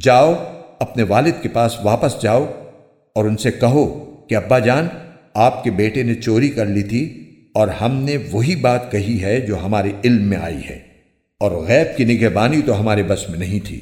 جاؤ، اپنے والد کے پاس واپس جاؤ اور ان سے کہو کہ، ابا جان، آپ کے بیٹے نے چوری کر لی تھی اور ہم نے وہی بات کہی ہے جو ہمارے علم میں آئی ہے اور غیب کی نگہبانی تو ہمارے بس میں نہیں تھی۔